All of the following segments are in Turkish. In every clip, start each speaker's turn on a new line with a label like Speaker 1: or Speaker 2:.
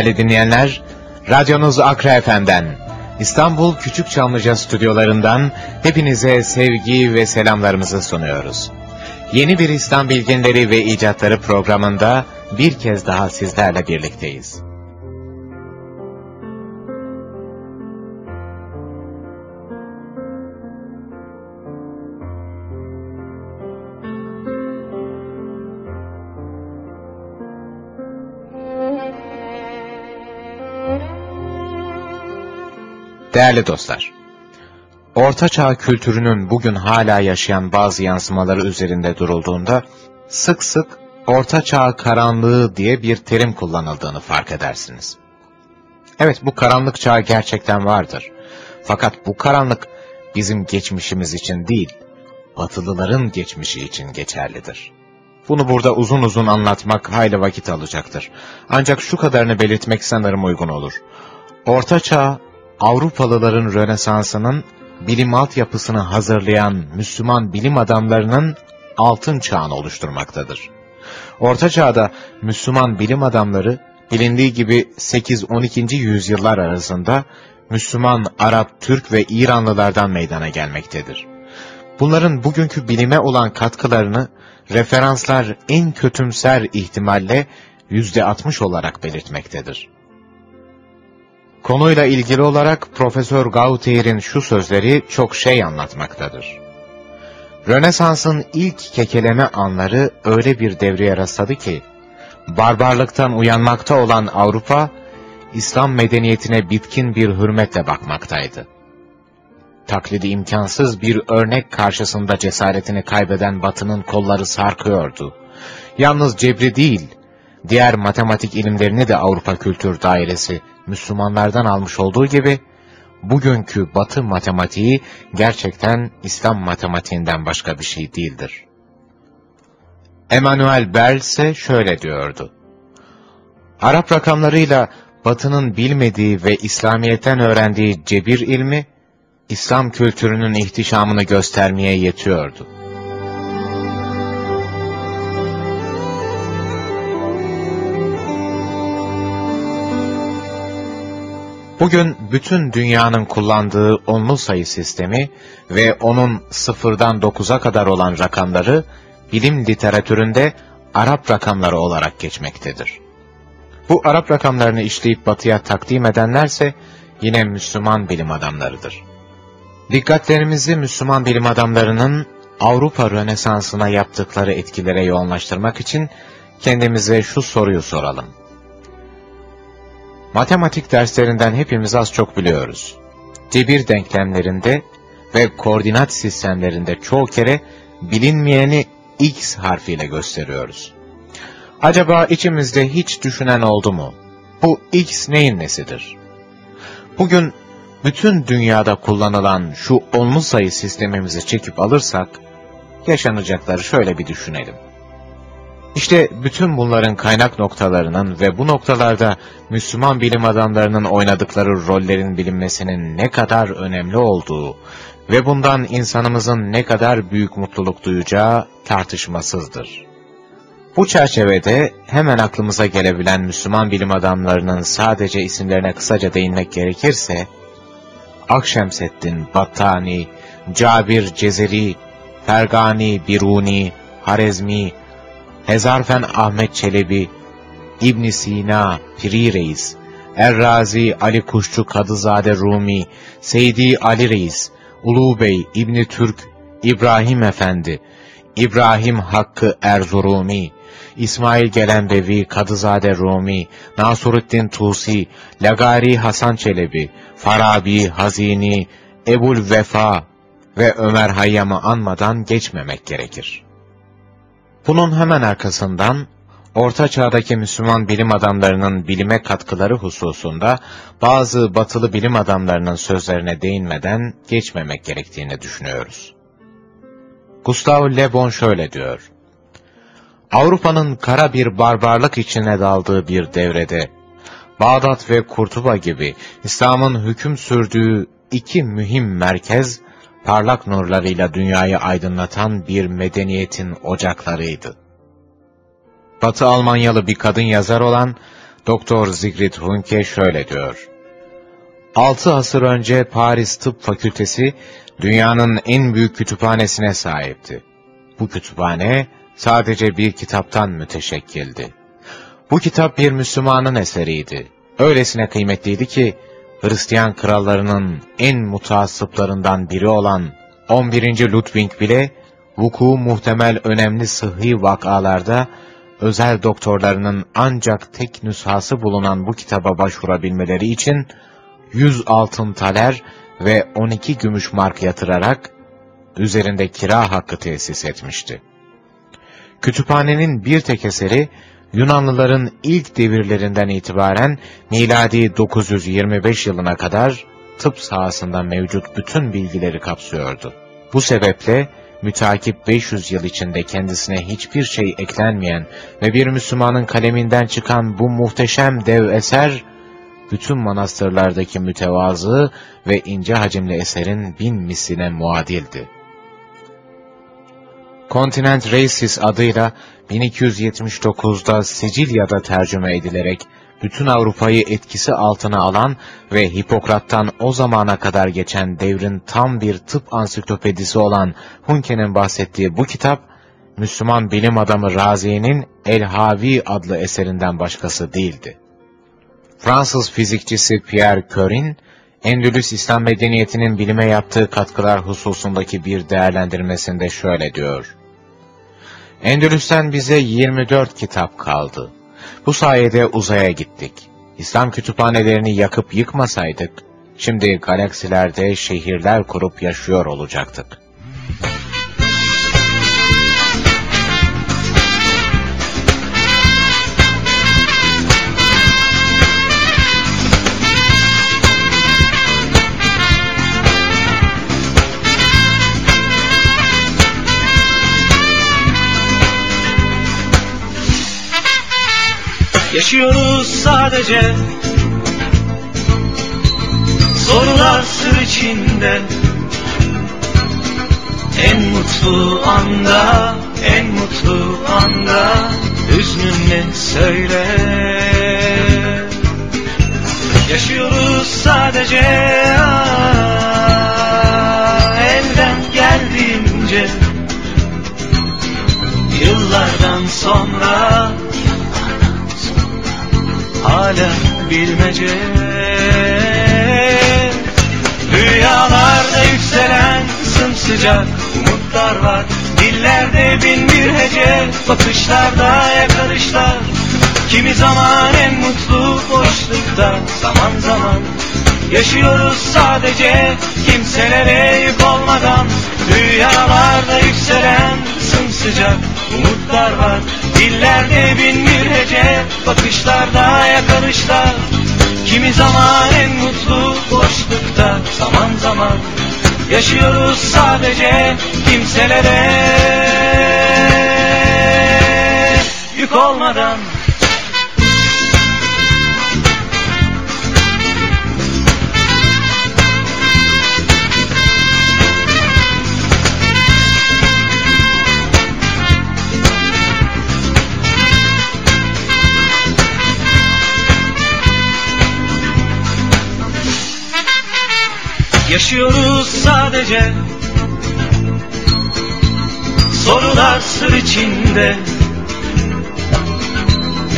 Speaker 1: Değerli dinleyenler, radyonuz Akra FM'den, İstanbul Küçükçamlıca stüdyolarından hepinize sevgi ve selamlarımızı sunuyoruz. Yeni bir İslam Bilginleri ve İcatları programında bir kez daha sizlerle birlikteyiz. Değerli dostlar, Orta Çağ kültürünün bugün hala yaşayan bazı yansımaları üzerinde durulduğunda, sık sık Orta Çağ karanlığı diye bir terim kullanıldığını fark edersiniz. Evet bu karanlık çağ gerçekten vardır. Fakat bu karanlık bizim geçmişimiz için değil, Batılıların geçmişi için geçerlidir. Bunu burada uzun uzun anlatmak hayli vakit alacaktır. Ancak şu kadarını belirtmek sanırım uygun olur. Orta Çağ Avrupalıların Rönesansı'nın bilim altyapısını hazırlayan Müslüman bilim adamlarının altın çağını oluşturmaktadır. Orta Çağ'da Müslüman bilim adamları bilindiği gibi 8-12. yüzyıllar arasında Müslüman, Arap, Türk ve İranlılardan meydana gelmektedir. Bunların bugünkü bilime olan katkılarını referanslar en kötümser ihtimalle %60 olarak belirtmektedir. Konuyla ilgili olarak Profesör Gautier'in şu sözleri çok şey anlatmaktadır. Rönesans'ın ilk kekeleme anları öyle bir devreye rastladı ki, barbarlıktan uyanmakta olan Avrupa, İslam medeniyetine bitkin bir hürmetle bakmaktaydı. Taklidi imkansız bir örnek karşısında cesaretini kaybeden Batı'nın kolları sarkıyordu. Yalnız cebri değil, diğer matematik ilimlerini de Avrupa Kültür Dairesi Müslümanlardan almış olduğu gibi, bugünkü Batı matematiği gerçekten İslam matematiğinden başka bir şey değildir. Emmanuel Berl ise şöyle diyordu. Arap rakamlarıyla Batı'nın bilmediği ve İslamiyet'ten öğrendiği cebir ilmi, İslam kültürünün ihtişamını göstermeye yetiyordu. Bugün bütün dünyanın kullandığı onlu sayı sistemi ve onun sıfırdan dokuza kadar olan rakamları bilim literatüründe Arap rakamları olarak geçmektedir. Bu Arap rakamlarını işleyip batıya takdim edenlerse yine Müslüman bilim adamlarıdır. Dikkatlerimizi Müslüman bilim adamlarının Avrupa Rönesansı'na yaptıkları etkilere yoğunlaştırmak için kendimize şu soruyu soralım. Matematik derslerinden hepimiz az çok biliyoruz. Cebir denklemlerinde ve koordinat sistemlerinde çoğu kere bilinmeyeni x harfiyle gösteriyoruz. Acaba içimizde hiç düşünen oldu mu? Bu x neyin nesidir? Bugün bütün dünyada kullanılan şu onlu sayı sistemimizi çekip alırsak, yaşanacakları şöyle bir düşünelim. İşte bütün bunların kaynak noktalarının ve bu noktalarda Müslüman bilim adamlarının oynadıkları rollerin bilinmesinin ne kadar önemli olduğu ve bundan insanımızın ne kadar büyük mutluluk duyacağı tartışmasızdır. Bu çerçevede hemen aklımıza gelebilen Müslüman bilim adamlarının sadece isimlerine kısaca değinmek gerekirse, Akşemseddin, Battani, Cabir Cezeri, Fergani, Biruni, Harezmi, Hezarfen Ahmet Çelebi, İbn Sina, Piri Reis, Errazi Ali Kuşçu Kadızade Rumi, Seydi Ali Reis, Ulu Bey İbni Türk, İbrahim Efendi, İbrahim Hakkı Erzurumi, İsmail Gelenbevi, Kadızade Rumi, Nasuruddin Tusi, Lagari Hasan Çelebi, Farabi, Hazini, Ebul Vefa ve Ömer Hayyam'ı anmadan geçmemek gerekir. Bunun hemen arkasından Orta Çağ'daki Müslüman bilim adamlarının bilime katkıları hususunda bazı batılı bilim adamlarının sözlerine değinmeden geçmemek gerektiğini düşünüyoruz. Gustav Le Bon şöyle diyor. Avrupa'nın kara bir barbarlık içine daldığı bir devrede, Bağdat ve Kurtuba gibi İslam'ın hüküm sürdüğü iki mühim merkez, parlak nurlarıyla dünyayı aydınlatan bir medeniyetin ocaklarıydı. Batı Almanyalı bir kadın yazar olan Doktor Sigrid Hunke şöyle diyor. Altı asır önce Paris Tıp Fakültesi dünyanın en büyük kütüphanesine sahipti. Bu kütüphane sadece bir kitaptan müteşekkildi. Bu kitap bir Müslümanın eseriydi. Öylesine kıymetliydi ki Hristiyan krallarının en mutasıplarından biri olan 11. Ludwig bile vuku muhtemel önemli sıhhi vakalarda özel doktorlarının ancak tek nüshası bulunan bu kitaba başvurabilmeleri için 100 altın taler ve 12 gümüş mark yatırarak üzerinde kira hakkı tesis etmişti. Kütüphanenin bir tek eseri Yunanlıların ilk devirlerinden itibaren miladi 925 yılına kadar tıp sahasında mevcut bütün bilgileri kapsıyordu. Bu sebeple mütakip 500 yıl içinde kendisine hiçbir şey eklenmeyen ve bir Müslümanın kaleminden çıkan bu muhteşem dev eser, bütün manastırlardaki mütevazı ve ince hacimli eserin bin misline muadildi. Continent Races adıyla 1279'da Sicilya'da tercüme edilerek bütün Avrupa'yı etkisi altına alan ve Hipokrat'tan o zamana kadar geçen devrin tam bir tıp ansiklopedisi olan Hunke'nin bahsettiği bu kitap, Müslüman bilim adamı Razi'nin El-Havi adlı eserinden başkası değildi. Fransız fizikçisi Pierre Curie, Endülüs İslam medeniyetinin bilime yaptığı katkılar hususundaki bir değerlendirmesinde şöyle diyor. Endülüs'ten bize 24 kitap kaldı. Bu sayede uzaya gittik. İslam kütüphanelerini yakıp yıkmasaydık, şimdi galaksilerde şehirler kurup yaşıyor olacaktık.
Speaker 2: Yaşıyoruz sadece. Sorular sır içinde. En mutlu anda En mutlu anda Hüznün söyle. Yaşıyoruz sadece. Elden geldiğince. Yıllardan sonra hala bilmece. Rüyalarda yükselen sımsıcak umutlar var. Dillerde bin bir hece bakışlarda yakarışlar. Kimi zaman en mutlu boşlukta zaman zaman Yaşıyoruz sadece kimselere yük olmadan. Rüyalarda yükselen sımsıcak umutlar var Dillerde bin bir hece bakışlarda yakarışlar Kimi zaman en mutlu boşlukta zaman zaman Yaşıyoruz sadece kimselere. Yük olmadan Yaşıyoruz sadece. Yıllar sır içinde.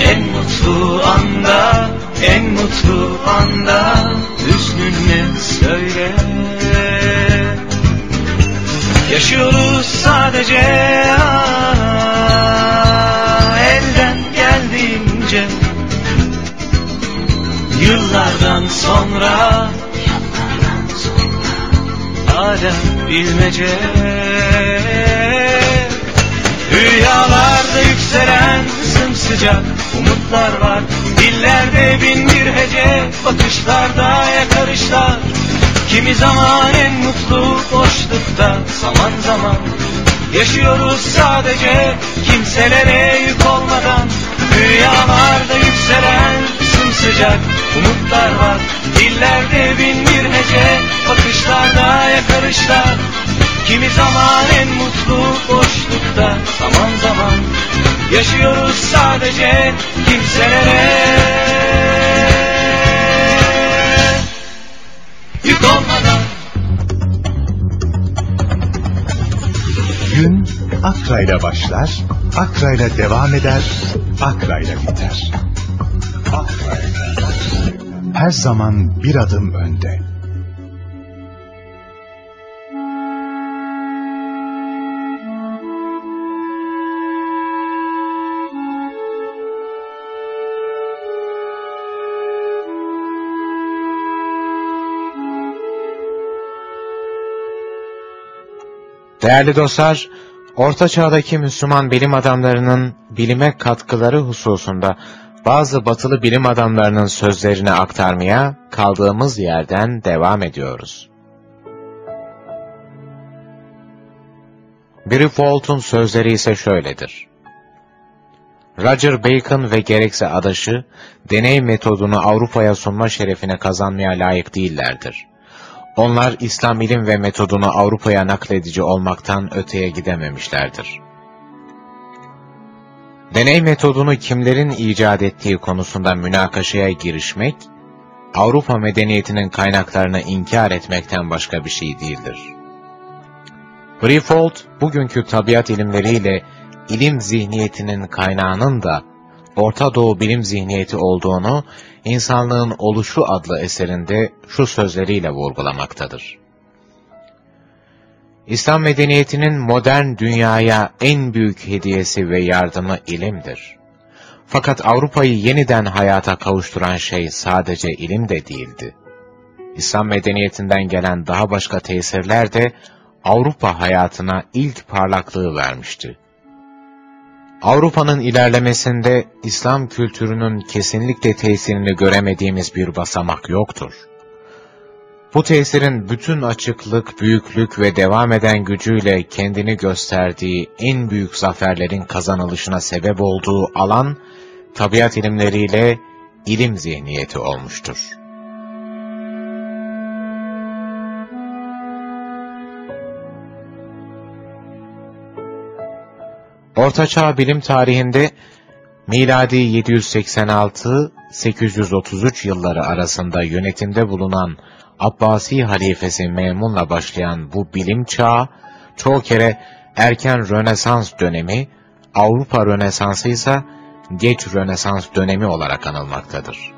Speaker 2: En mutlu anda En mutlu anda Hüznünle söyle. Yaşıyoruz sadece. Elden geldiğince. Yıllardan sonra Hala bilmece Rüyalarda yükselen sımsıcak umutlar var. Dillerde bin bir hece Bakışlarda yakarışlar. Kimi zaman en mutlu boşlukta Zaman zaman Yaşıyoruz sadece Kimselere yük olmadan. Rüyalarda yükselen sımsıcak umutlar var Dillerde bin bir hece Bakışlarda yakarışlar Kimi zaman en mutlu boşlukta Zaman zaman Yaşıyoruz sadece Kimselere Yük olmadan
Speaker 3: Gün Akra'yla başlar, Akra'yla devam eder, Akra'yla biter. Akra'yla. Her zaman bir adım önde.
Speaker 1: Değerli dostlar, Orta Çağ'daki Müslüman bilim adamlarının bilime katkıları hususunda bazı batılı bilim adamlarının sözlerini aktarmaya kaldığımız yerden devam ediyoruz. Brifold'un sözleri ise şöyledir. Roger Bacon ve gerekse adaşı, deney metodunu Avrupa'ya sunma şerefine kazanmaya layık değillerdir. Onlar İslam ilim ve metodunu Avrupa'ya nakledici olmaktan öteye gidememişlerdir. Deney metodunu kimlerin icat ettiği konusunda münakaşaya girişmek, Avrupa medeniyetinin kaynaklarını inkar etmekten başka bir şey değildir. Brifold, bugünkü tabiat ilimleriyle ilim zihniyetinin kaynağının da Orta Doğu bilim zihniyeti olduğunu İnsanlığın Oluşu adlı eserinde şu sözleriyle vurgulamaktadır. İslam medeniyetinin modern dünyaya en büyük hediyesi ve yardımı ilimdir. Fakat Avrupa'yı yeniden hayata kavuşturan şey sadece ilim de değildi. İslam medeniyetinden gelen daha başka tesirler de Avrupa hayatına ilk parlaklığı vermişti. Avrupa'nın ilerlemesinde İslam kültürünün kesinlikle tesirini göremediğimiz bir basamak yoktur. Bu tesirin bütün açıklık, büyüklük ve devam eden gücüyle kendini gösterdiği en büyük zaferlerin kazanılışına sebep olduğu alan, tabiat ilimleriyle ilim zihniyeti olmuştur. Ortaçağ bilim tarihinde miladi 786-833 yılları arasında yönetimde bulunan Abbasi halifesi Memun'la başlayan bu bilim çağı, çoğu kere erken Rönesans dönemi, Avrupa Rönesansı ise geç Rönesans dönemi olarak anılmaktadır.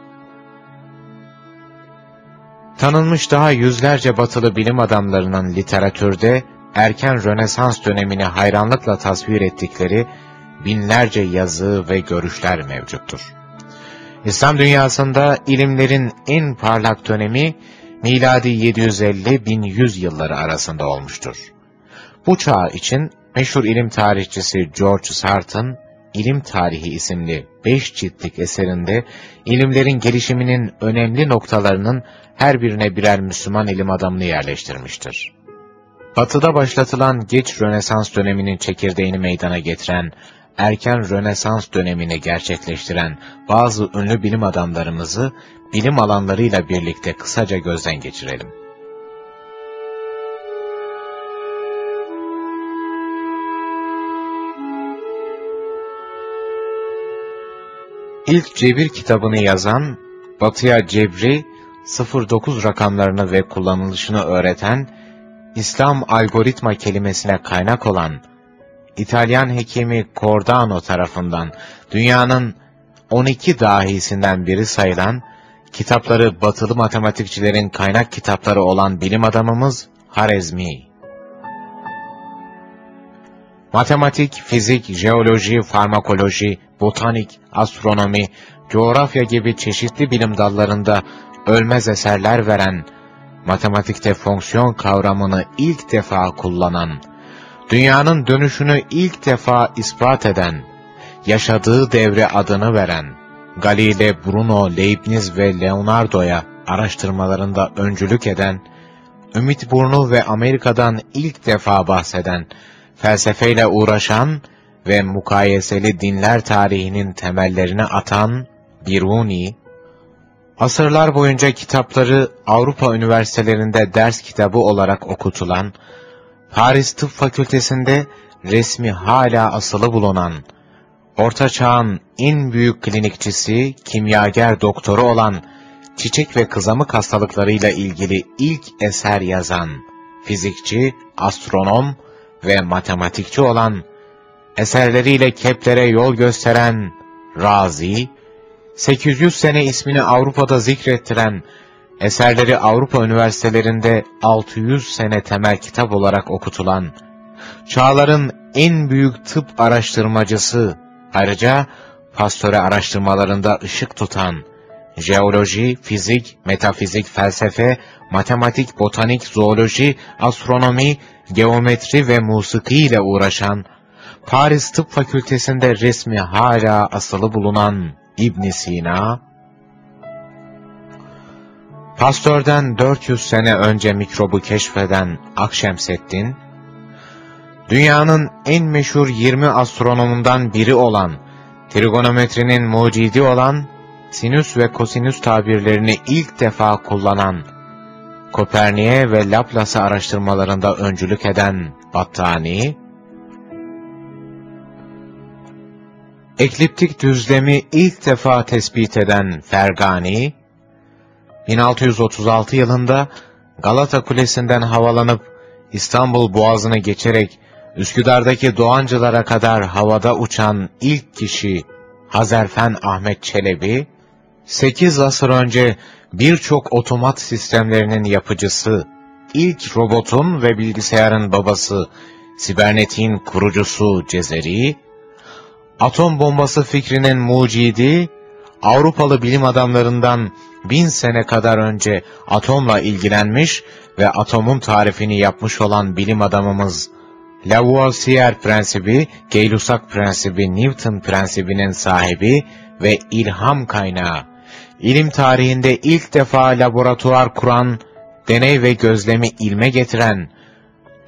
Speaker 1: Tanınmış daha yüzlerce batılı bilim adamlarının literatürde erken Rönesans dönemini hayranlıkla tasvir ettikleri binlerce yazı ve görüşler mevcuttur. İslam dünyasında ilimlerin en parlak dönemi miladi 750-1100 yılları arasında olmuştur. Bu çağ için meşhur ilim tarihçisi George Sarton, İlim Tarihi isimli beş ciltlik eserinde ilimlerin gelişiminin önemli noktalarının her birine birer Müslüman ilim adamını yerleştirmiştir. Batı'da başlatılan geç Rönesans döneminin çekirdeğini meydana getiren, erken Rönesans dönemini gerçekleştiren bazı ünlü bilim adamlarımızı bilim alanlarıyla birlikte kısaca gözden geçirelim. İlk cebir kitabını yazan, Batı'ya cebri, 09 rakamlarını ve kullanılışını öğreten, İslam algoritma kelimesine kaynak olan İtalyan hekimi Cordano tarafından dünyanın 12 dahisinden biri sayılan, kitapları batılı matematikçilerin kaynak kitapları olan bilim adamımız Harezmi. Matematik, fizik, jeoloji, farmakoloji, botanik, astronomi, coğrafya gibi çeşitli bilim dallarında ölmez eserler veren, matematikte fonksiyon kavramını ilk defa kullanan, dünyanın dönüşünü ilk defa ispat eden, yaşadığı devre adını veren, Galile, Bruno, Leibniz ve Leonardo'ya araştırmalarında öncülük eden, Ümit Burnu ve Amerika'dan ilk defa bahseden, felsefeyle uğraşan ve mukayeseli dinler tarihinin temellerini atan Biruni, asırlar boyunca kitapları Avrupa üniversitelerinde ders kitabı olarak okutulan, Paris Tıp Fakültesinde resmi hala asılı bulunan, Orta Çağ'ın en büyük klinikçisi, kimyager doktoru olan, çiçek ve kızamık hastalıklarıyla ilgili ilk eser yazan, fizikçi, astronom ve matematikçi olan, eserleriyle Kepler'e yol gösteren Razi, 800 sene ismini Avrupa'da zikrettiren, eserleri Avrupa üniversitelerinde 600 sene temel kitap olarak okutulan, çağların en büyük tıp araştırmacısı, ayrıca pastöre araştırmalarında ışık tutan, jeoloji, fizik, metafizik, felsefe, matematik, botanik, zooloji, astronomi, geometri ve musiki ile uğraşan, Paris Tıp Fakültesinde resmi hala asılı bulunan İbn Sina, Pastör'den 400 sene önce mikrobu keşfeden Akşemseddin, dünyanın en meşhur 20 astronomundan biri olan, trigonometrinin mucidi olan, sinüs ve kosinüs tabirlerini ilk defa kullanan, Kopernik'e ve Laplace araştırmalarında öncülük eden Battani, ekliptik düzlemi ilk defa tespit eden Fergani, 1636 yılında Galata Kulesi'nden havalanıp İstanbul Boğazı'nı geçerek Üsküdar'daki Doğancılara kadar havada uçan ilk kişi Hazerfen Ahmet Çelebi, 8 asır önce birçok otomat sistemlerinin yapıcısı, ilk robotun ve bilgisayarın babası, sibernetin kurucusu Cezeri, atom bombası fikrinin mucidi, Avrupalı bilim adamlarından bin sene kadar önce atomla ilgilenmiş ve atomun tarifini yapmış olan bilim adamımız Lavoisier prensibi, Gay-Lussac prensibi, Newton prensibinin sahibi ve ilham kaynağı. İlim tarihinde ilk defa laboratuvar kuran, deney ve gözlemi ilme getiren,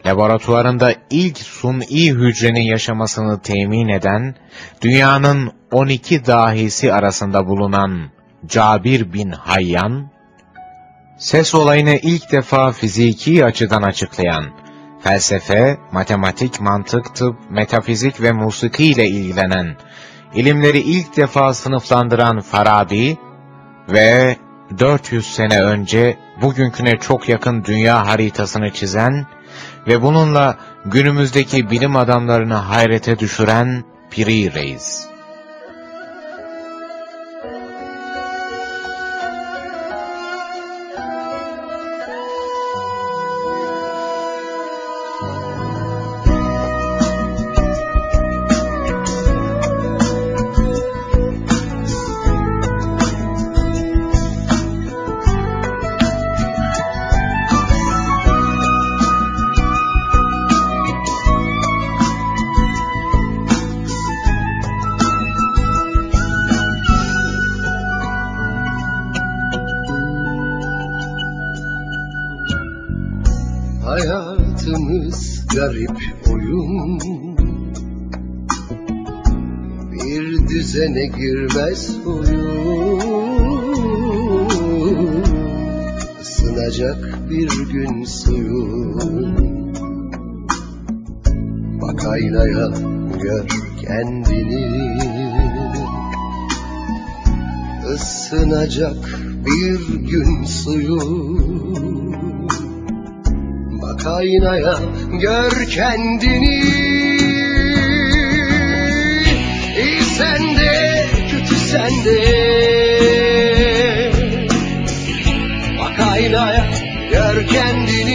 Speaker 1: laboratuvarında ilk suni hücrenin yaşamasını temin eden, dünyanın 12 dahisi arasında bulunan Cabir bin Hayyan, ses olayını ilk defa fiziki açıdan açıklayan, felsefe, matematik, mantık, tıp, metafizik ve musiki ile ilgilenen, ilimleri ilk defa sınıflandıran Farabi ve 400 sene önce bugünküne çok yakın dünya haritasını çizen ve bununla günümüzdeki bilim adamlarını hayrete düşüren Piri Reis.
Speaker 4: bir gün suyu. Bak aynaya gör kendini. İyi sende kötü sende Bak aynaya gör kendini.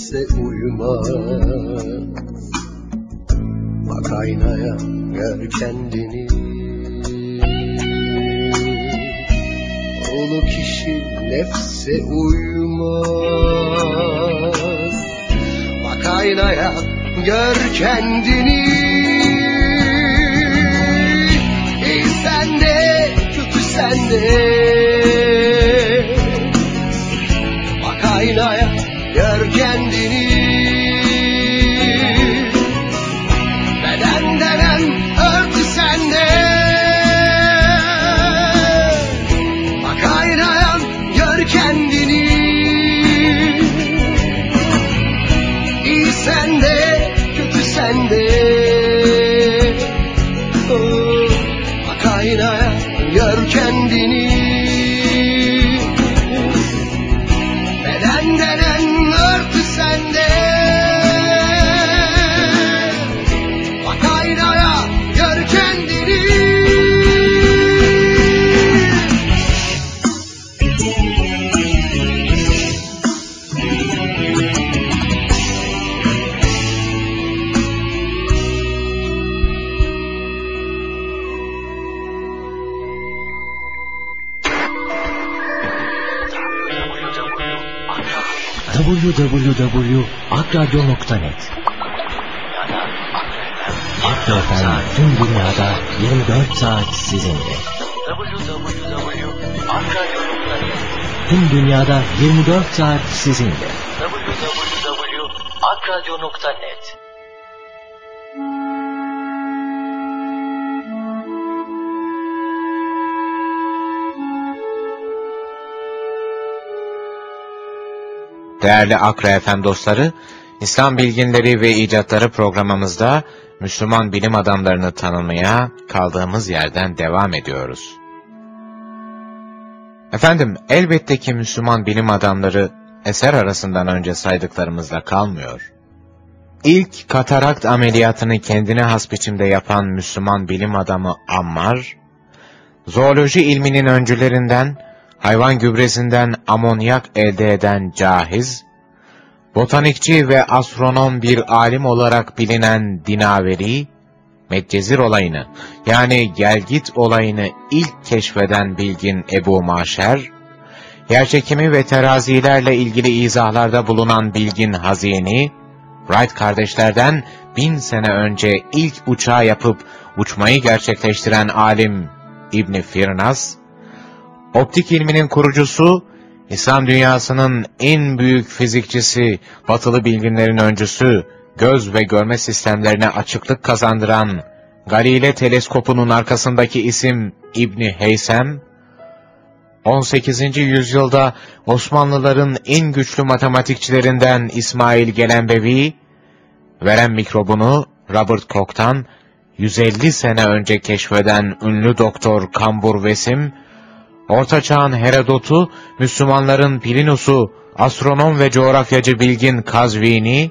Speaker 4: Nefse uymaz. Bak aynaya, gör kendini. Ulu kişi nefse uymaz. Bak aynaya gör kendini İyi sende kötü sende Bak aynaya gör kendini
Speaker 5: www.akradyo.net Ak Efendim tüm dünyada 24 saat sizinle. Tüm dünyada 24 saat sizinle.
Speaker 6: www.akradyo.net
Speaker 1: Değerli Akra FM dostları, İslam bilginleri ve icatları programımızda Müslüman bilim adamlarını tanımaya kaldığımız yerden devam ediyoruz. Efendim, elbette ki Müslüman bilim adamları eser arasından önce saydıklarımızla kalmıyor. İlk katarakt ameliyatını kendine has biçimde yapan Müslüman bilim adamı Ammar, zooloji ilminin öncülerinden, hayvan gübresinden amonyak elde eden Cahiz, botanikçi ve astronom bir alim olarak bilinen Dinaveri, Medcezir olayını yani gelgit olayını ilk keşfeden bilgin Ebu Maşer, yerçekimi ve terazilerle ilgili izahlarda bulunan bilgin Hazini, Wright kardeşlerden bin sene önce ilk uçağı yapıp uçmayı gerçekleştiren alim İbni Firnas, optik ilminin kurucusu, İslam dünyasının en büyük fizikçisi, batılı bilginlerin öncüsü, göz ve görme sistemlerine açıklık kazandıran Galile teleskopunun arkasındaki isim İbni Heysem, 18. yüzyılda Osmanlıların en güçlü matematikçilerinden İsmail Gelenbevi, veren mikrobunu Robert Koch'tan 150 sene önce keşfeden ünlü doktor Kambur Vesim, Orta Çağ'ın Herodot'u, Müslümanların Plinus'u, astronom ve coğrafyacı bilgin Kazvini,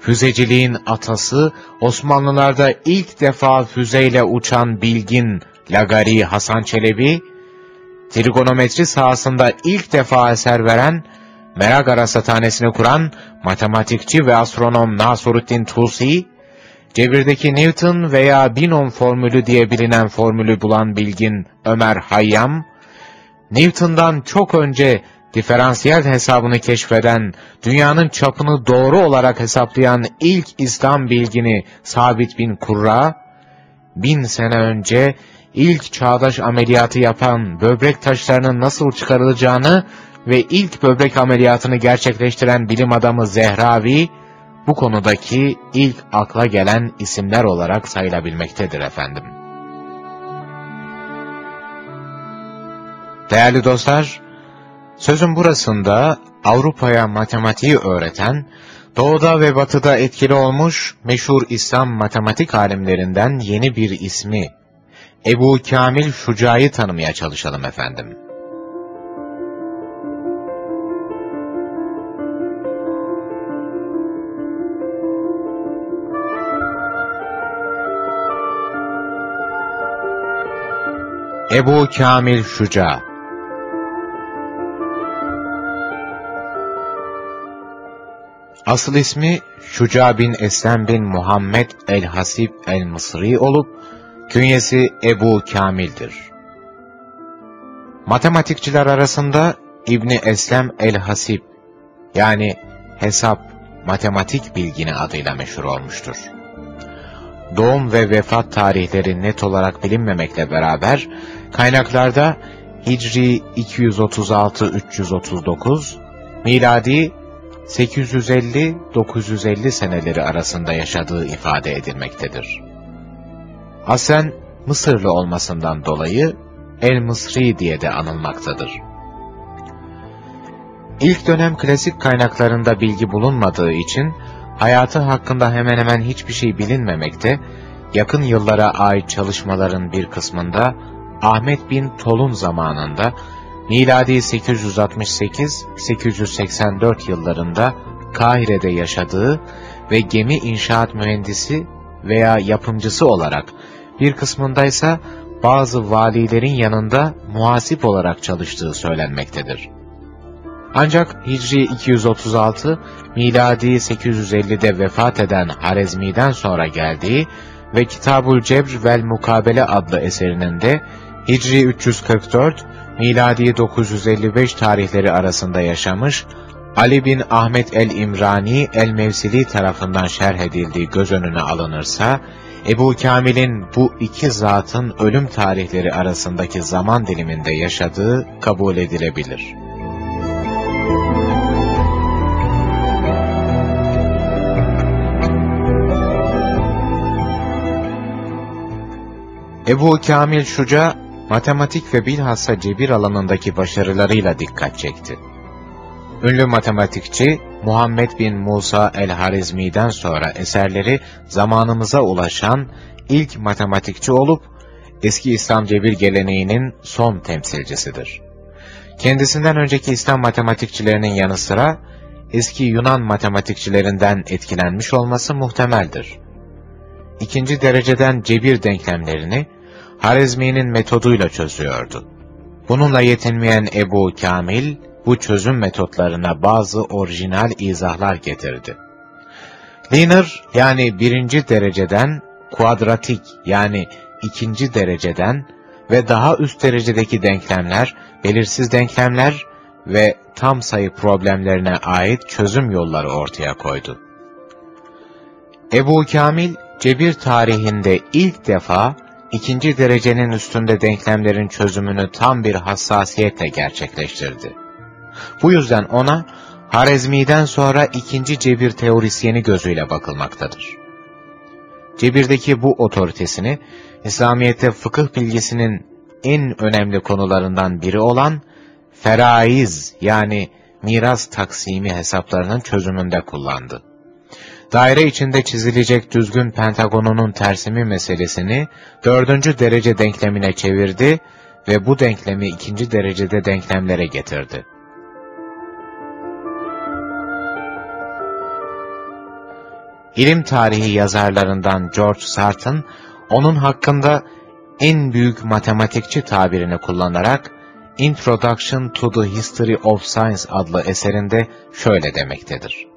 Speaker 1: Füzeciliğin atası, Osmanlılarda ilk defa füzeyle uçan bilgin Lagari Hasan Çelebi, trigonometri sahasında ilk defa eser veren, Merag Rasathanesi'ni kuran matematikçi ve astronom Nasruddin Tusi, Cebirdeki Newton veya binom formülü diye bilinen formülü bulan bilgin Ömer Hayyam, Newton'dan çok önce diferansiyel hesabını keşfeden, dünyanın çapını doğru olarak hesaplayan ilk İslam bilgini Sabit bin Kurra, bin sene önce ilk çağdaş ameliyatı yapan böbrek taşlarının nasıl çıkarılacağını ve ilk böbrek ameliyatını gerçekleştiren bilim adamı Zehravi, bu konudaki ilk akla gelen isimler olarak sayılabilmektedir efendim. Değerli dostlar, sözün burasında Avrupa'ya matematiği öğreten, Doğuda ve Batı'da etkili olmuş meşhur İslam matematik alimlerinden yeni bir ismi, Ebu Kamil Şuca'yı tanımaya çalışalım efendim. Ebu Kamil Şuca Asıl ismi Şuca bin Eslem bin Muhammed el-Hasib el-Mısri olup, künyesi Ebu Kamil'dir. Matematikçiler arasında İbni Eslem el-Hasib, yani hesap, matematik bilgini adıyla meşhur olmuştur doğum ve vefat tarihleri net olarak bilinmemekle beraber, kaynaklarda Hicri 236-339, miladi 850-950 seneleri arasında yaşadığı ifade edilmektedir. Aslen Mısırlı olmasından dolayı El-Mısri diye de anılmaktadır. İlk dönem klasik kaynaklarında bilgi bulunmadığı için hayatı hakkında hemen hemen hiçbir şey bilinmemekte, yakın yıllara ait çalışmaların bir kısmında Ahmet bin Tolun zamanında miladi 868-884 yıllarında Kahire'de yaşadığı ve gemi inşaat mühendisi veya yapımcısı olarak bir kısmındaysa bazı valilerin yanında muhasip olarak çalıştığı söylenmektedir. Ancak Hicri 236, miladi 850'de vefat eden Harezmi'den sonra geldiği ve Kitabul Cebr vel Mukabele adlı eserinin de Hicri 344, miladi 955 tarihleri arasında yaşamış, Ali bin Ahmet el-İmrani el-Mevsili tarafından şerh edildiği göz önüne alınırsa, Ebu Kamil'in bu iki zatın ölüm tarihleri arasındaki zaman diliminde yaşadığı kabul edilebilir. Ebu Kamil Şuca, matematik ve bilhassa cebir alanındaki başarılarıyla dikkat çekti. Ünlü matematikçi Muhammed bin Musa el-Harizmi'den sonra eserleri zamanımıza ulaşan ilk matematikçi olup, eski İslam cebir geleneğinin son temsilcisidir. Kendisinden önceki İslam matematikçilerinin yanı sıra, eski Yunan matematikçilerinden etkilenmiş olması muhtemeldir. İkinci dereceden cebir denklemlerini, Harizmi'nin metoduyla çözüyordu. Bununla yetinmeyen Ebu Kamil, bu çözüm metotlarına bazı orijinal izahlar getirdi. Linear yani birinci dereceden, kuadratik yani ikinci dereceden ve daha üst derecedeki denklemler, belirsiz denklemler ve tam sayı problemlerine ait çözüm yolları ortaya koydu. Ebu Kamil, cebir tarihinde ilk defa ikinci derecenin üstünde denklemlerin çözümünü tam bir hassasiyetle gerçekleştirdi. Bu yüzden ona Harezmi'den sonra ikinci cebir teorisyeni gözüyle bakılmaktadır. Cebirdeki bu otoritesini, İslamiyet'te fıkıh bilgisinin en önemli konularından biri olan feraiz yani miras taksimi hesaplarının çözümünde kullandı daire içinde çizilecek düzgün pentagonunun tersimi meselesini dördüncü derece denklemine çevirdi ve bu denklemi ikinci derecede denklemlere getirdi. İlim tarihi yazarlarından George Sarton, onun hakkında en büyük matematikçi tabirini kullanarak Introduction to the History of Science adlı eserinde şöyle demektedir.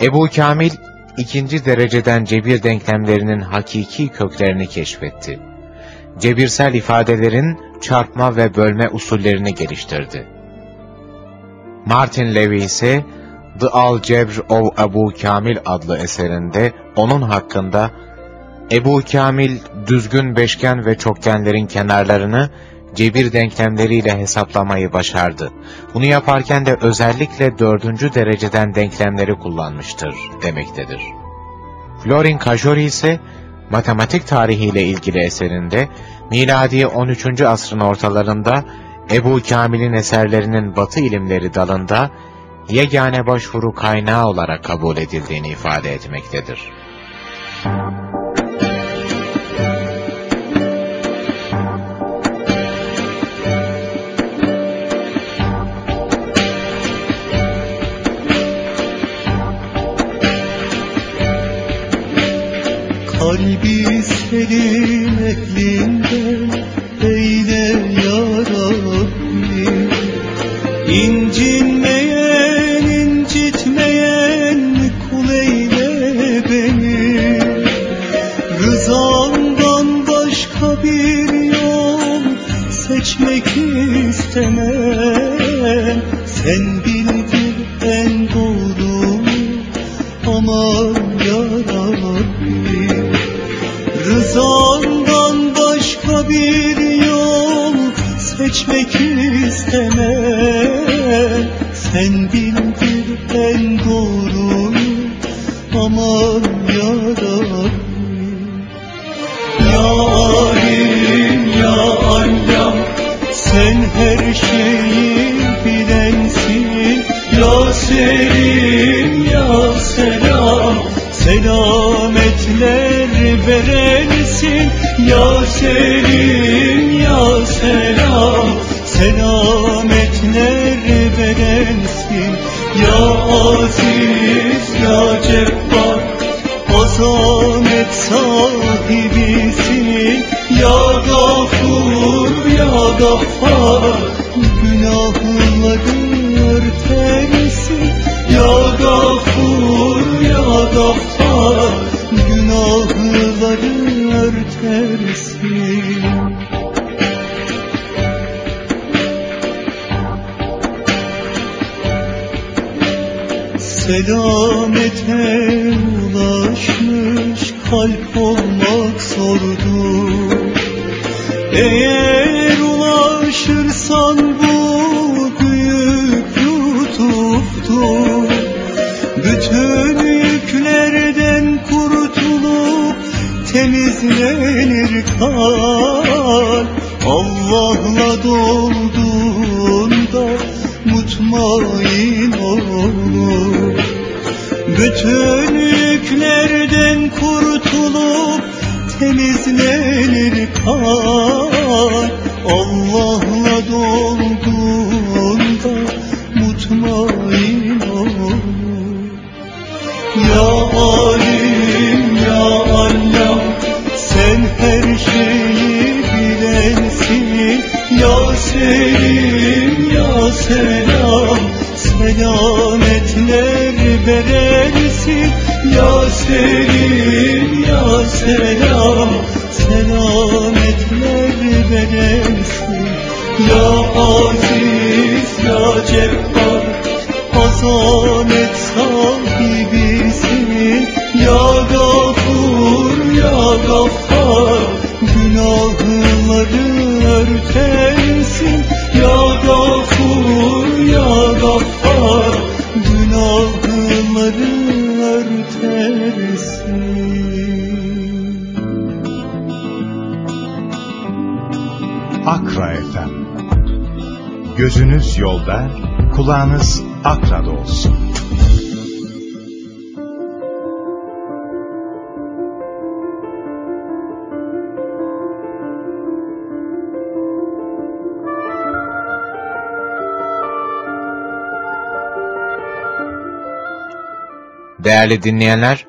Speaker 1: Ebu Kamil, ikinci dereceden cebir denklemlerinin hakiki köklerini keşfetti. Cebirsel ifadelerin çarpma ve bölme usullerini geliştirdi. Martin Levy ise The Algebra of Ebu Kamil adlı eserinde onun hakkında Ebu Kamil düzgün beşgen ve çokgenlerin kenarlarını cebir denklemleriyle hesaplamayı başardı. Bunu yaparken de özellikle dördüncü dereceden denklemleri kullanmıştır demektedir. Florin Cajori ise matematik tarihiyle ilgili eserinde miladi 13. asrın ortalarında Ebu Kamil'in eserlerinin batı ilimleri dalında yegane başvuru kaynağı olarak kabul edildiğini ifade etmektedir.
Speaker 6: Kalbi senin ehlinden eyle ya Rabbi Eğer ulaşırsan bu büyük lütuftur Bütün yüklerden kurtulup temizlenir kalp Allah'la dolduğunda mutmain olur. Bütün yüklerden temizlenir kalp Allah'la dolduğunda
Speaker 1: Değerli dinleyenler,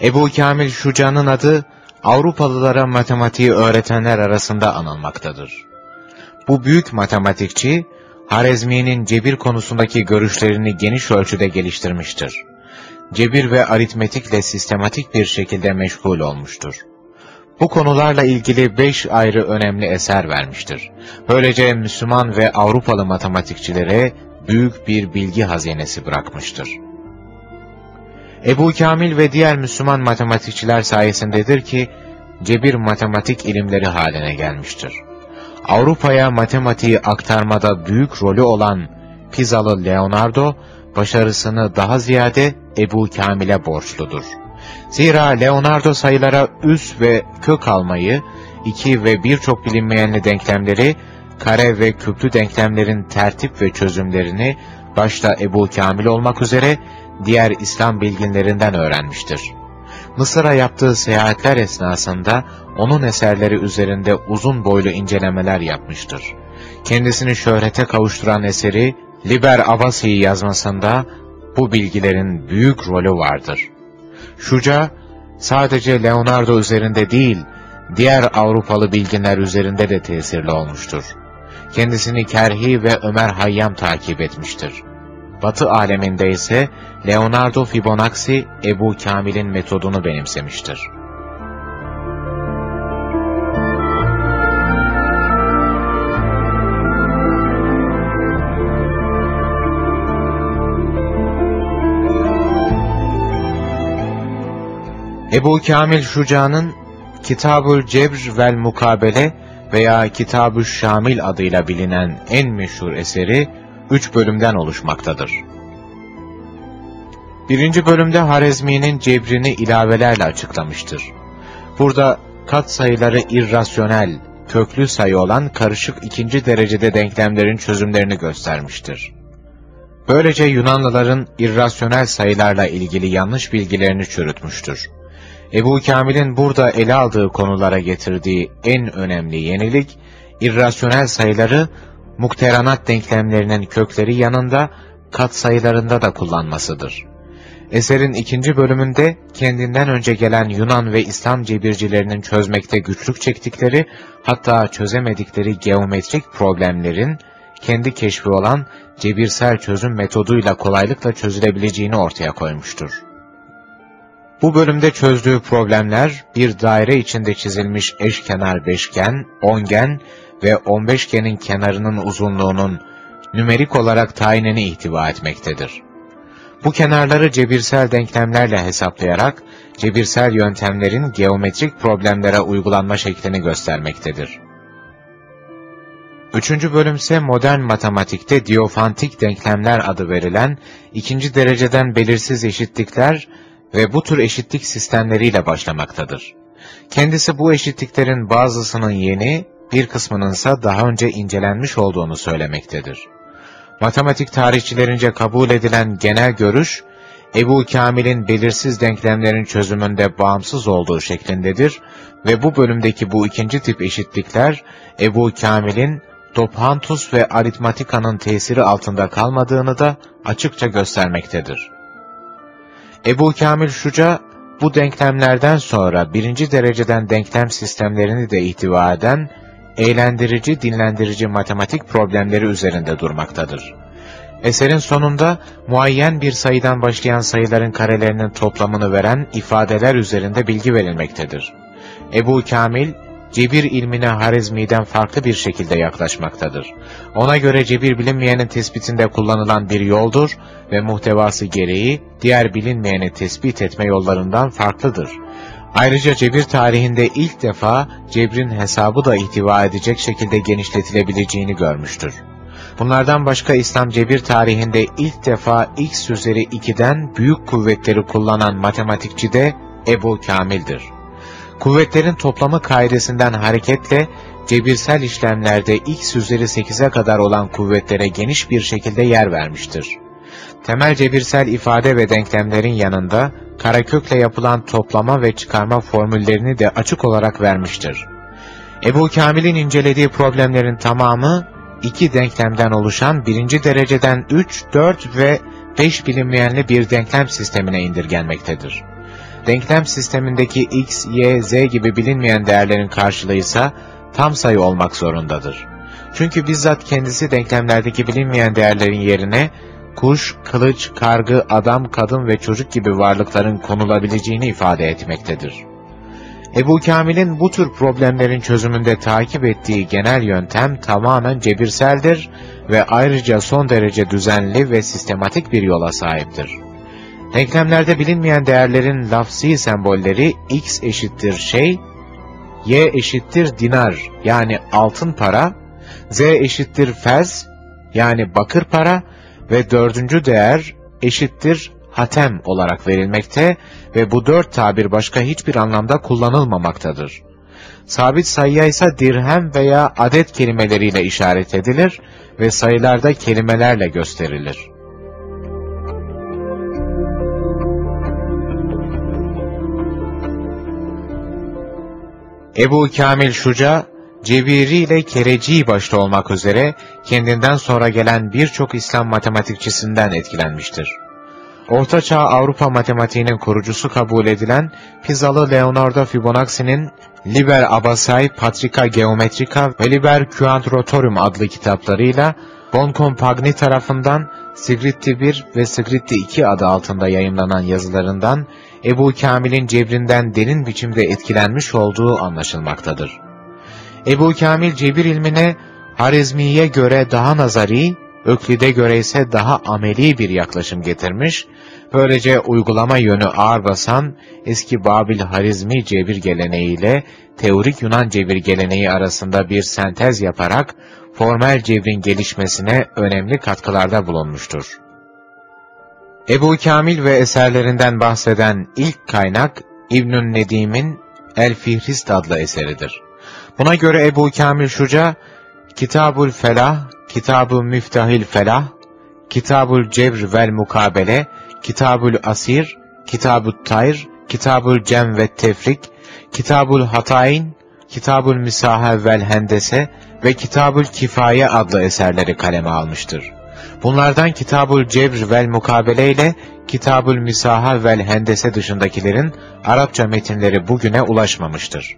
Speaker 1: Ebu Kamil Şuca'nın adı Avrupalılara matematiği öğretenler arasında anılmaktadır. Bu büyük matematikçi, Harezmi'nin cebir konusundaki görüşlerini geniş ölçüde geliştirmiştir. Cebir ve aritmetikle sistematik bir şekilde meşgul olmuştur. Bu konularla ilgili beş ayrı önemli eser vermiştir. Böylece Müslüman ve Avrupalı matematikçilere büyük bir bilgi hazinesi bırakmıştır. Ebu Kamil ve diğer Müslüman matematikçiler sayesindedir ki, cebir matematik ilimleri haline gelmiştir. Avrupa'ya matematiği aktarmada büyük rolü olan Pizalı Leonardo, başarısını daha ziyade Ebu Kamil'e borçludur. Zira Leonardo sayılara üs ve kök almayı, iki ve birçok bilinmeyenli denklemleri, kare ve küplü denklemlerin tertip ve çözümlerini, başta Ebu Kamil olmak üzere, diğer İslam bilginlerinden öğrenmiştir. Mısır'a yaptığı seyahatler esnasında onun eserleri üzerinde uzun boylu incelemeler yapmıştır. Kendisini şöhrete kavuşturan eseri Liber Avasi'yi yazmasında bu bilgilerin büyük rolü vardır. Şuca, sadece Leonardo üzerinde değil, diğer Avrupalı bilginler üzerinde de tesirli olmuştur. Kendisini Kerhi ve Ömer Hayyam takip etmiştir. Batı aleminde ise Leonardo Fibonacci, Ebu Kamil'in metodunu benimsemiştir. Ebu Kamil Şuca'nın Kitabül Cebr vel Mukabele veya Kitab-ı Şamil adıyla bilinen en meşhur eseri üç bölümden oluşmaktadır. Birinci bölümde Harezmi'nin cebrini ilavelerle açıklamıştır. Burada kat sayıları irrasyonel, köklü sayı olan karışık ikinci derecede denklemlerin çözümlerini göstermiştir. Böylece Yunanlıların irrasyonel sayılarla ilgili yanlış bilgilerini çürütmüştür. Ebu Kamil'in burada ele aldığı konulara getirdiği en önemli yenilik, irrasyonel sayıları mukteranat denklemlerinin kökleri yanında kat sayılarında da kullanmasıdır. Eserin ikinci bölümünde kendinden önce gelen Yunan ve İslam cebircilerinin çözmekte güçlük çektikleri, hatta çözemedikleri geometrik problemlerin kendi keşfi olan cebirsel çözüm metoduyla kolaylıkla çözülebileceğini ortaya koymuştur. Bu bölümde çözdüğü problemler bir daire içinde çizilmiş eşkenar beşgen, ongen ve on beşgenin kenarının uzunluğunun nümerik olarak tayinini ihtiva etmektedir. Bu kenarları cebirsel denklemlerle hesaplayarak cebirsel yöntemlerin geometrik problemlere uygulanma şeklini göstermektedir. Üçüncü bölümse modern matematikte diofantik denklemler adı verilen ikinci dereceden belirsiz eşitlikler ve bu tür eşitlik sistemleriyle başlamaktadır. Kendisi bu eşitliklerin bazısının yeni, bir kısmının ise daha önce incelenmiş olduğunu söylemektedir. Matematik tarihçilerince kabul edilen genel görüş, Ebu Kamil'in belirsiz denklemlerin çözümünde bağımsız olduğu şeklindedir ve bu bölümdeki bu ikinci tip eşitlikler, Ebu Kamil'in Tophantus ve aritmatika'nın tesiri altında kalmadığını da açıkça göstermektedir. Ebu Kamil Şuca, bu denklemlerden sonra birinci dereceden denklem sistemlerini de ihtiva eden, eğlendirici, dinlendirici matematik problemleri üzerinde durmaktadır. Eserin sonunda muayyen bir sayıdan başlayan sayıların karelerinin toplamını veren ifadeler üzerinde bilgi verilmektedir. Ebu Kamil, cebir ilmine Harizmi'den farklı bir şekilde yaklaşmaktadır. Ona göre cebir bilinmeyenin tespitinde kullanılan bir yoldur ve muhtevası gereği diğer bilinmeyeni tespit etme yollarından farklıdır. Ayrıca cebir tarihinde ilk defa cebrin hesabı da ihtiva edecek şekilde genişletilebileceğini görmüştür. Bunlardan başka İslam cebir tarihinde ilk defa x üzeri 2'den büyük kuvvetleri kullanan matematikçi de Ebu Kamil'dir. Kuvvetlerin toplamı kaidesinden hareketle cebirsel işlemlerde x üzeri 8'e kadar olan kuvvetlere geniş bir şekilde yer vermiştir. Temel cebirsel ifade ve denklemlerin yanında karakökle yapılan toplama ve çıkarma formüllerini de açık olarak vermiştir. Ebu Kamil'in incelediği problemlerin tamamı iki denklemden oluşan birinci dereceden 3, 4 ve 5 bilinmeyenli bir denklem sistemine indirgenmektedir. denklem sistemindeki x, y, z gibi bilinmeyen değerlerin karşılığı ise tam sayı olmak zorundadır. Çünkü bizzat kendisi denklemlerdeki bilinmeyen değerlerin yerine kuş, kılıç, kargı, adam, kadın ve çocuk gibi varlıkların konulabileceğini ifade etmektedir. Ebu Kamil'in bu tür problemlerin çözümünde takip ettiği genel yöntem tamamen cebirseldir ve ayrıca son derece düzenli ve sistematik bir yola sahiptir. Denklemlerde bilinmeyen değerlerin lafsi sembolleri x eşittir şey, y eşittir dinar yani altın para, z eşittir fez yani bakır para ve dördüncü değer eşittir hatem olarak verilmekte ve bu dört tabir başka hiçbir anlamda kullanılmamaktadır. Sabit sayıya ise dirhem veya adet kelimeleriyle işaret edilir ve sayılarda kelimelerle gösterilir. Ebu Kamil Şuca, Cebiri ile Kereci başta olmak üzere kendinden sonra gelen birçok İslam matematikçisinden etkilenmiştir. Ortaçağ Avrupa matematiğinin kurucusu kabul edilen Pizalı Leonardo Fibonacci'nin Liber Abaci Patrica Geometrica ve Liber Quadratorum adlı kitaplarıyla Boncompagni tarafından Sigritti 1 ve Sigritti 2 adı altında yayımlanan yazılarından Ebu Kamil'in cebrinden derin biçimde etkilenmiş olduğu anlaşılmaktadır. Ebu Kamil cebir ilmine Harizmi'ye göre daha nazari, Öklid'e göre ise daha ameli bir yaklaşım getirmiş, böylece uygulama yönü ağır basan eski Babil Harizmi cebir geleneğiyle teorik Yunan cebir geleneği arasında bir sentez yaparak formel cebrin gelişmesine önemli katkılarda bulunmuştur. Ebu Kamil ve eserlerinden bahseden ilk kaynak İbnü'n Nedim'in El Fihrist adlı eseridir. Buna göre Ebu Kamil Şuca, Kitabul Felah, Kitabul Müftahil Felah, Kitabul Cebr vel Mukabele, Kitabul Asir, Kitabul Tayr, Kitabul Cem ve Tefrik, Kitabul Hatayn, Kitabul Misahe vel Hendese ve Kitabul Kifaye adlı eserleri kaleme almıştır. Bunlardan Kitabul Cebr vel Mukabele ile Kitabul Misaha vel Hendese dışındakilerin Arapça metinleri bugüne ulaşmamıştır.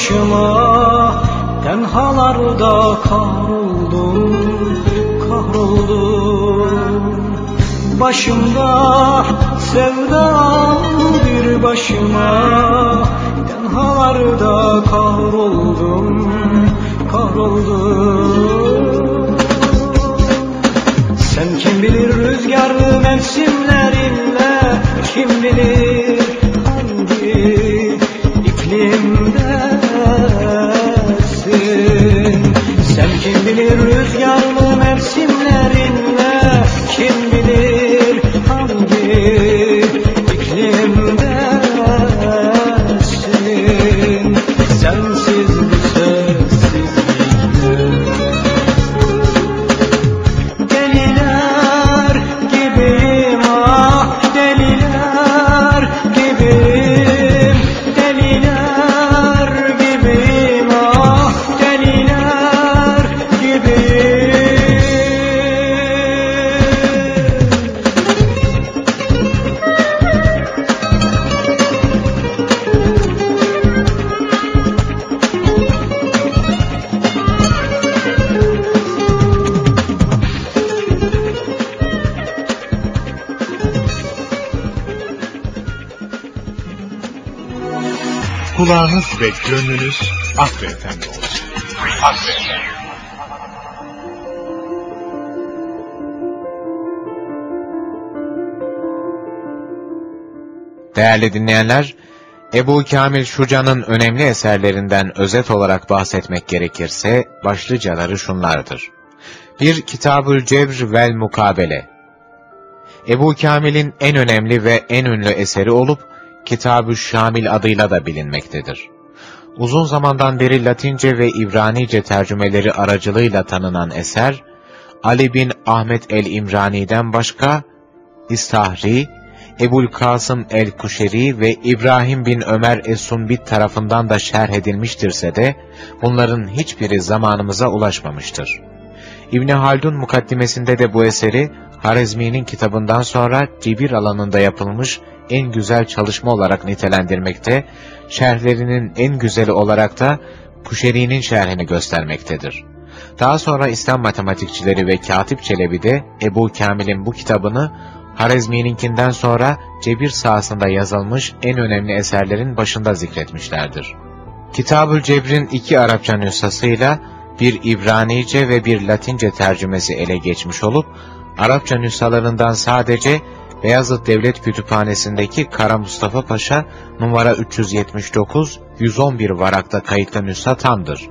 Speaker 2: Başıma Tenhalarda kahroldum, kahroldum. Başımda sevda bir başıma Tenhalarda kahroldum, kahroldum. Sen kim bilir rüzgarlı mevsimlerinle Kim bilir
Speaker 3: Kulağınız ve gönlünüz Akre Efendi olsun. Efendi.
Speaker 1: Değerli dinleyenler, Ebu Kamil Şuca'nın önemli eserlerinden özet olarak bahsetmek gerekirse başlıcaları şunlardır. 1. Kitabül Cebr vel Mukabele Ebu Kamil'in en önemli ve en ünlü eseri olup Kitab-ı Şamil adıyla da bilinmektedir. Uzun zamandan beri Latince ve İbranice tercümeleri aracılığıyla tanınan eser, Ali bin Ahmet el-İmrani'den başka İstahri, Ebul Kasım el-Kuşeri ve İbrahim bin Ömer es-Sunbit tarafından da şerh edilmiştirse de bunların hiçbiri zamanımıza ulaşmamıştır. İbni Haldun mukaddimesinde de bu eseri Harezmi'nin kitabından sonra cibir alanında yapılmış en güzel çalışma olarak nitelendirmekte, şerhlerinin en güzeli olarak da Kuşeri'nin şerhini göstermektedir. Daha sonra İslam matematikçileri ve Katip Çelebi de Ebu Kamil'in bu kitabını Harezmi'ninkinden sonra cebir sahasında yazılmış en önemli eserlerin başında zikretmişlerdir. Kitabül Cebr'in iki Arapça nüshasıyla bir İbranice ve bir Latince tercümesi ele geçmiş olup, Arapça nüshalarından sadece Beyazıt Devlet Kütüphanesi'ndeki Kara Mustafa Paşa numara 379 111 varakta kayıtlı nüsha tamdır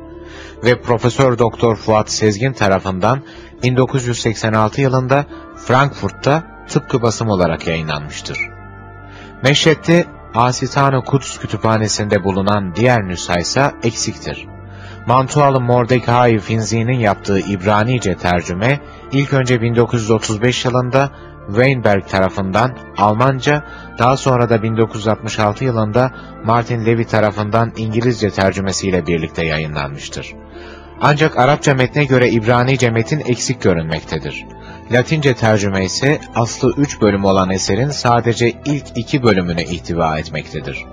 Speaker 1: ve Profesör Doktor Fuat Sezgin tarafından 1986 yılında Frankfurt'ta tıpkı basım olarak yayınlanmıştır. Meşhed'de Asitan-ı Kuds Kütüphanesi'nde bulunan diğer nüsha ise eksiktir. Mantualı Mordecai Finzi'nin yaptığı İbranice tercüme ilk önce 1935 yılında Weinberg tarafından Almanca, daha sonra da 1966 yılında Martin Levy tarafından İngilizce tercümesiyle birlikte yayınlanmıştır. Ancak Arapça metne göre İbranice metin eksik görünmektedir. Latince tercüme ise aslı üç bölüm olan eserin sadece ilk iki bölümünü ihtiva etmektedir.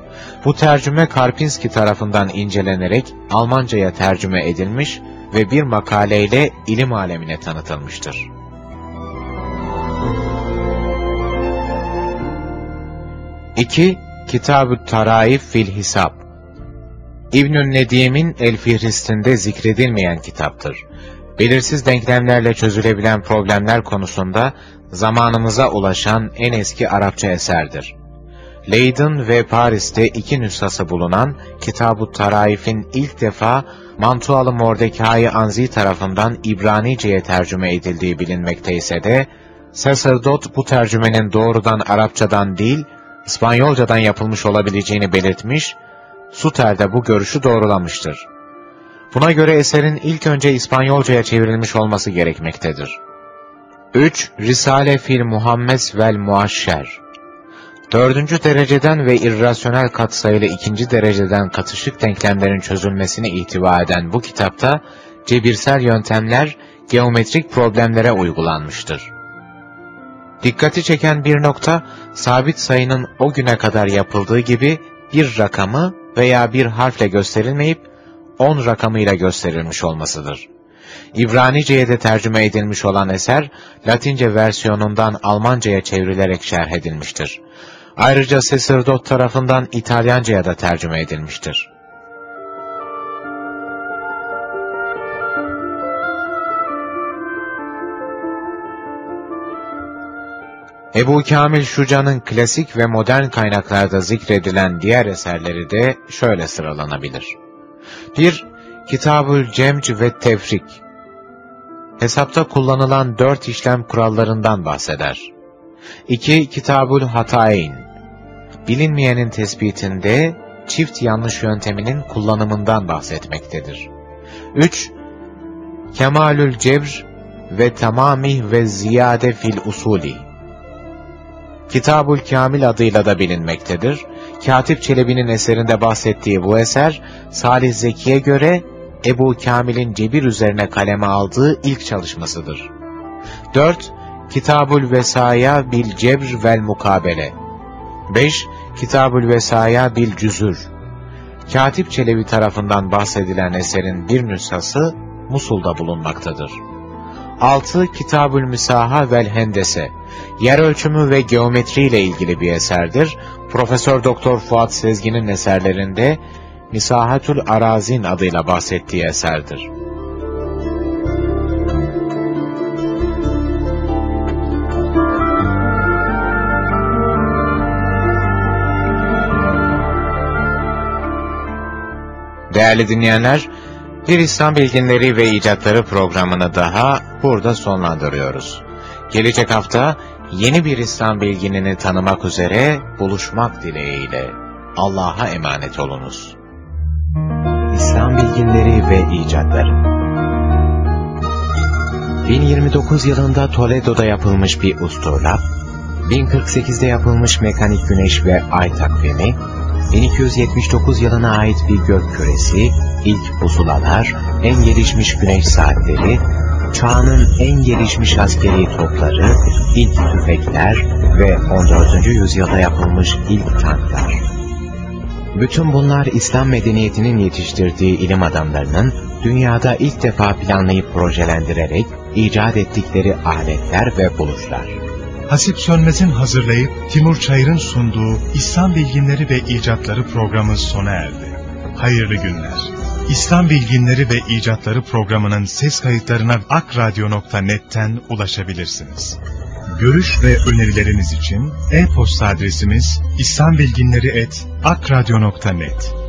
Speaker 1: Bu tercüme Karpinski tarafından incelenerek Almanca'ya tercüme edilmiş ve bir makaleyle ilim alemine tanıtılmıştır. İki, Kitab-ı Taraif fil Hisab İbnül Nedim'in El Fihrist'inde zikredilmeyen kitaptır. Belirsiz denklemlerle çözülebilen problemler konusunda zamanımıza ulaşan en eski Arapça eserdir. Leydon ve Paris'te iki nüshası bulunan Kitab-ı Taraif'in ilk defa Mantualı Mordecai Anzi tarafından İbranice'ye tercüme edildiği bilinmekte ise de, Sacerdot bu tercümenin doğrudan Arapçadan değil, İspanyolcadan yapılmış olabileceğini belirtmiş, Suter de bu görüşü doğrulamıştır. Buna göre eserin ilk önce İspanyolcaya çevrilmiş olması gerekmektedir. 3. Risale fil Muhammes vel Muaşşer Dördüncü dereceden ve irrasyonel katsayılı ikinci dereceden katışık denklemlerin çözülmesini ihtiva eden bu kitapta, cebirsel yöntemler geometrik problemlere uygulanmıştır. Dikkati çeken bir nokta, sabit sayının o güne kadar yapıldığı gibi bir rakamı veya bir harfle gösterilmeyip 10 rakamıyla gösterilmiş olmasıdır. İbranice'ye de tercüme edilmiş olan eser, Latince versiyonundan Almanca'ya çevrilerek şerh edilmiştir. Ayrıca Seserdot tarafından İtalyanca'ya da tercüme edilmiştir. Ebu Kamil Şuca'nın klasik ve modern kaynaklarda zikredilen diğer eserleri de şöyle sıralanabilir. 1. Kitabül Cemc ve Tefrik Hesapta kullanılan dört işlem kurallarından bahseder. 2. Kitabül Hatayn Bilinmeyenin tespitinde çift yanlış yönteminin kullanımından bahsetmektedir. 3. Kemalül Cebr ve Tamamih ve Ziyade fil Usuli Kitabul Kamil adıyla da bilinmektedir. Katip Çelebi'nin eserinde bahsettiği bu eser, Salih Zeki'ye göre Ebu Kamil'in cebir üzerine kaleme aldığı ilk çalışmasıdır. 4. Kitabul Vesaya bil Cebr vel Mukabele 5. Kitabul Vesaya bil Cüzür Katip Çelebi tarafından bahsedilen eserin bir nüshası Musul'da bulunmaktadır. 6. Kitabül Misaha vel Hendese Yer ölçümü ve geometri ile ilgili bir eserdir. Profesör Doktor Fuat Sezgin'in eserlerinde Misahatül Arazin adıyla bahsettiği eserdir. Değerli dinleyenler, bir İslam Bilginleri ve icatları programını daha burada sonlandırıyoruz. Gelecek hafta yeni bir İslam bilginini tanımak üzere buluşmak dileğiyle Allah'a emanet olunuz.
Speaker 5: İslam bilginleri ve icatları 1029 yılında Toledo'da yapılmış bir usturlap, 1048'de yapılmış mekanik güneş ve ay takvimi, 1279 yılına ait bir gök küresi, ilk pusulalar, en gelişmiş güneş saatleri, çağının en gelişmiş askeri topları, ilk tüfekler ve 14. yüzyılda yapılmış ilk tanklar. Bütün bunlar İslam medeniyetinin yetiştirdiği ilim adamlarının dünyada ilk defa planlayıp projelendirerek icat ettikleri aletler ve buluşlar.
Speaker 3: Hasip Sönmez'in hazırlayıp Timur Çayır'ın sunduğu İslam Bilginleri ve İcatları programı sona erdi. Hayırlı günler. İslam Bilginleri ve İcatları programının ses kayıtlarına akradyo.net'ten ulaşabilirsiniz. Görüş ve önerileriniz için e-posta adresimiz islambilginleri.akradyo.net